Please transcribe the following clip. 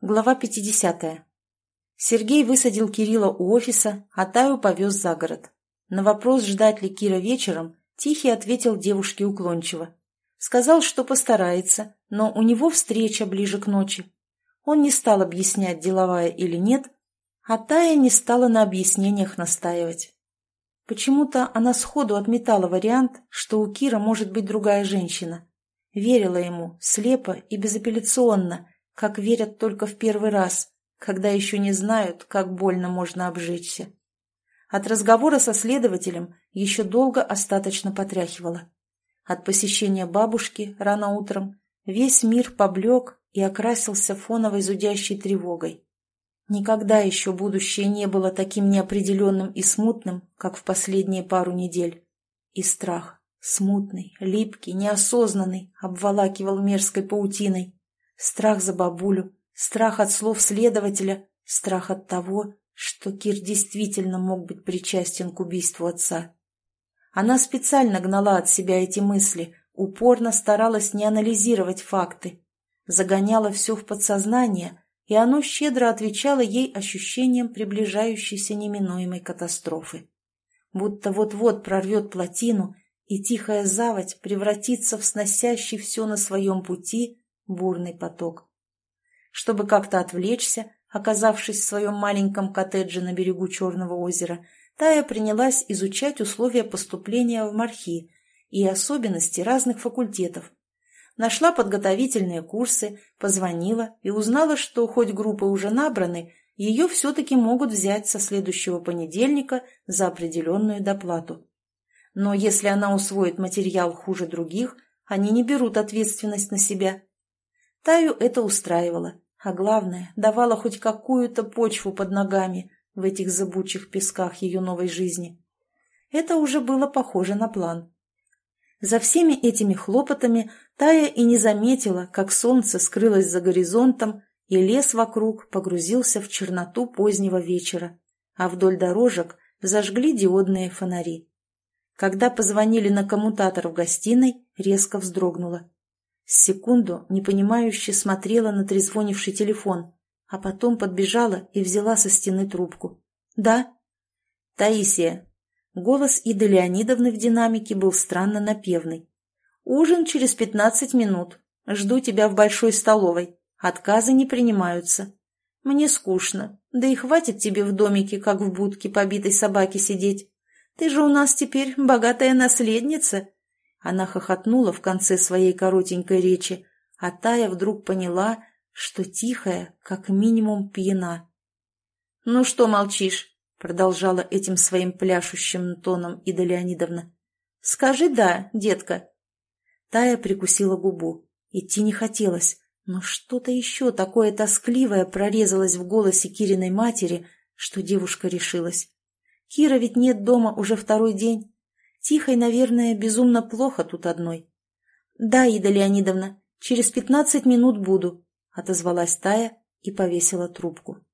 Глава 50. Сергей высадил Кирилла у офиса, а Таю повез за город. На вопрос, ждать ли Кира вечером, Тихий ответил девушке уклончиво. Сказал, что постарается, но у него встреча ближе к ночи. Он не стал объяснять, деловая или нет, а Тая не стала на объяснениях настаивать. Почему-то она сходу отметала вариант, что у Кира может быть другая женщина. Верила ему, слепо и безапелляционно, как верят только в первый раз, когда еще не знают, как больно можно обжечься. От разговора со следователем еще долго остаточно потряхивало. От посещения бабушки рано утром весь мир поблек и окрасился фоновой зудящей тревогой. Никогда еще будущее не было таким неопределенным и смутным, как в последние пару недель. И страх, смутный, липкий, неосознанный, обволакивал мерзкой паутиной. Страх за бабулю, страх от слов следователя, страх от того, что Кир действительно мог быть причастен к убийству отца. Она специально гнала от себя эти мысли, упорно старалась не анализировать факты, загоняла все в подсознание, и оно щедро отвечало ей ощущением приближающейся неминуемой катастрофы. Будто вот-вот прорвет плотину, и тихая заводь превратится в сносящий все на своем пути бурный поток. Чтобы как-то отвлечься, оказавшись в своем маленьком коттедже на берегу Черного озера, Тая принялась изучать условия поступления в Мархи и особенности разных факультетов. Нашла подготовительные курсы, позвонила и узнала, что хоть группы уже набраны, ее все-таки могут взять со следующего понедельника за определенную доплату. Но если она усвоит материал хуже других, они не берут ответственность на себя. Таю это устраивало, а главное, давало хоть какую-то почву под ногами в этих зыбучих песках ее новой жизни. Это уже было похоже на план. За всеми этими хлопотами Тая и не заметила, как солнце скрылось за горизонтом, и лес вокруг погрузился в черноту позднего вечера, а вдоль дорожек зажгли диодные фонари. Когда позвонили на коммутатор в гостиной, резко вздрогнула. Секунду непонимающе смотрела на трезвонивший телефон, а потом подбежала и взяла со стены трубку. «Да?» «Таисия». Голос Иды Леонидовны в динамике был странно напевный. «Ужин через пятнадцать минут. Жду тебя в большой столовой. Отказы не принимаются. Мне скучно, да и хватит тебе в домике, как в будке побитой собаки сидеть. Ты же у нас теперь богатая наследница, она хохотнула в конце своей коротенькой речи, а Тая вдруг поняла, что тихая, как минимум, пьяна. «Ну что молчишь?» — продолжала этим своим пляшущим тоном Ида Леонидовна. «Скажи «да», детка». Тая прикусила губу. Идти не хотелось, но что-то еще такое тоскливое прорезалось в голосе Кириной матери, что девушка решилась. Кира ведь нет дома уже второй день. Тихой, наверное, безумно плохо тут одной. «Да, Ида Леонидовна, через пятнадцать минут буду», — отозвалась Тая и повесила трубку.